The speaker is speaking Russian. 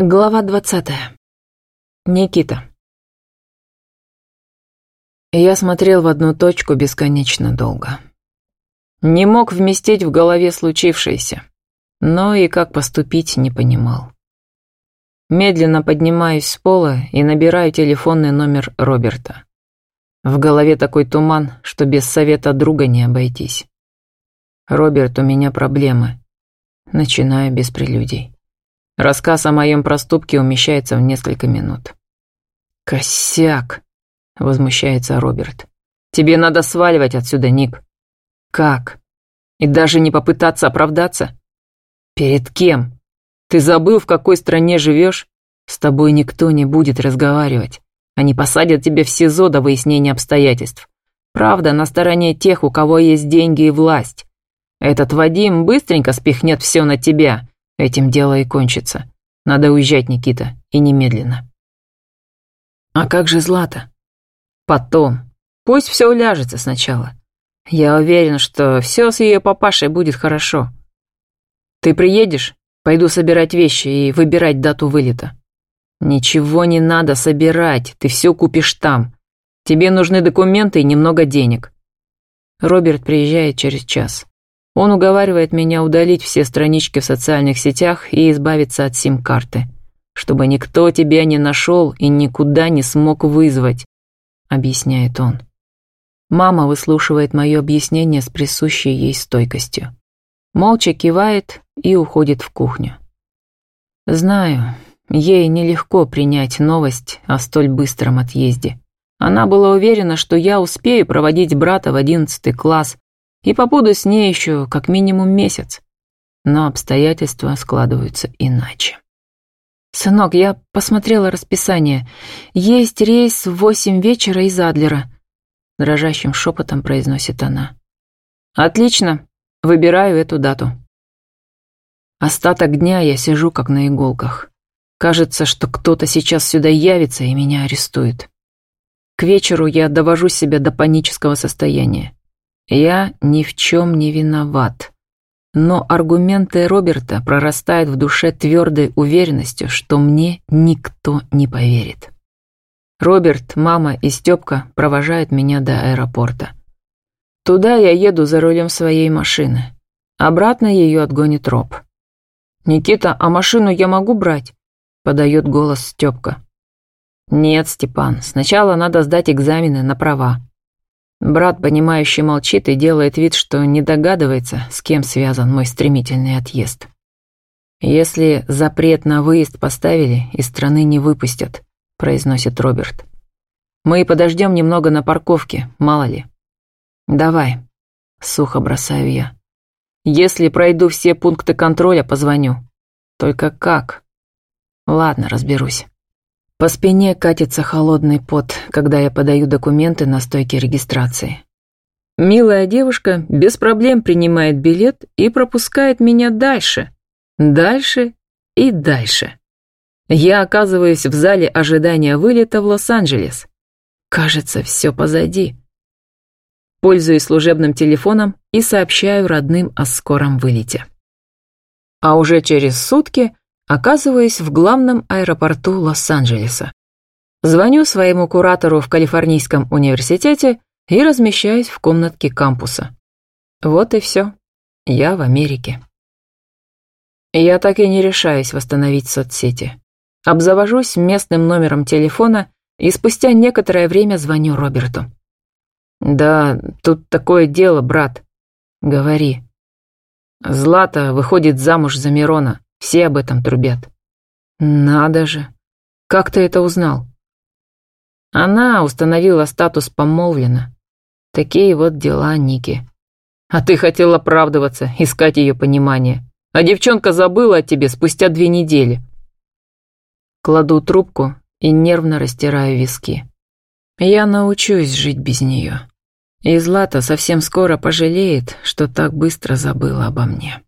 Глава двадцатая. Никита. Я смотрел в одну точку бесконечно долго. Не мог вместить в голове случившееся, но и как поступить не понимал. Медленно поднимаюсь с пола и набираю телефонный номер Роберта. В голове такой туман, что без совета друга не обойтись. «Роберт, у меня проблемы». Начинаю без прелюдий. Рассказ о моем проступке умещается в несколько минут. «Косяк!» — возмущается Роберт. «Тебе надо сваливать отсюда, Ник». «Как? И даже не попытаться оправдаться?» «Перед кем? Ты забыл, в какой стране живешь? С тобой никто не будет разговаривать. Они посадят тебя в СИЗО до выяснения обстоятельств. Правда, на стороне тех, у кого есть деньги и власть. Этот Вадим быстренько спихнет все на тебя, Этим дело и кончится. Надо уезжать, Никита, и немедленно. А как же Злата? Потом. Пусть все уляжется сначала. Я уверен, что все с ее папашей будет хорошо. Ты приедешь? Пойду собирать вещи и выбирать дату вылета. Ничего не надо собирать, ты все купишь там. Тебе нужны документы и немного денег. Роберт приезжает через час. Он уговаривает меня удалить все странички в социальных сетях и избавиться от сим-карты, чтобы никто тебя не нашел и никуда не смог вызвать, объясняет он. Мама выслушивает мое объяснение с присущей ей стойкостью. Молча кивает и уходит в кухню. Знаю, ей нелегко принять новость о столь быстром отъезде. Она была уверена, что я успею проводить брата в одиннадцатый класс, и побуду с ней еще как минимум месяц. Но обстоятельства складываются иначе. «Сынок, я посмотрела расписание. Есть рейс в восемь вечера из Адлера», — дрожащим шепотом произносит она. «Отлично. Выбираю эту дату». Остаток дня я сижу как на иголках. Кажется, что кто-то сейчас сюда явится и меня арестует. К вечеру я довожу себя до панического состояния. Я ни в чем не виноват. Но аргументы Роберта прорастают в душе твердой уверенностью, что мне никто не поверит. Роберт, мама и Степка провожают меня до аэропорта. Туда я еду за рулем своей машины. Обратно ее отгонит Роб. «Никита, а машину я могу брать?» — подает голос Степка. «Нет, Степан, сначала надо сдать экзамены на права», Брат, понимающий, молчит и делает вид, что не догадывается, с кем связан мой стремительный отъезд. «Если запрет на выезд поставили, из страны не выпустят», — произносит Роберт. «Мы подождем немного на парковке, мало ли». «Давай», — сухо бросаю я. «Если пройду все пункты контроля, позвоню. Только как?» «Ладно, разберусь». По спине катится холодный пот, когда я подаю документы на стойке регистрации. Милая девушка без проблем принимает билет и пропускает меня дальше, дальше и дальше. Я оказываюсь в зале ожидания вылета в Лос-Анджелес. Кажется, все позади. Пользуюсь служебным телефоном и сообщаю родным о скором вылете. А уже через сутки оказываюсь в главном аэропорту Лос-Анджелеса. Звоню своему куратору в Калифорнийском университете и размещаюсь в комнатке кампуса. Вот и все. Я в Америке. Я так и не решаюсь восстановить соцсети. Обзавожусь местным номером телефона и спустя некоторое время звоню Роберту. «Да, тут такое дело, брат. Говори. Злата выходит замуж за Мирона. Все об этом трубят. Надо же. Как ты это узнал? Она установила статус помолвлена. Такие вот дела Ники. А ты хотел оправдываться, искать ее понимание. А девчонка забыла о тебе спустя две недели. Кладу трубку и нервно растираю виски. Я научусь жить без нее. И Злата совсем скоро пожалеет, что так быстро забыла обо мне.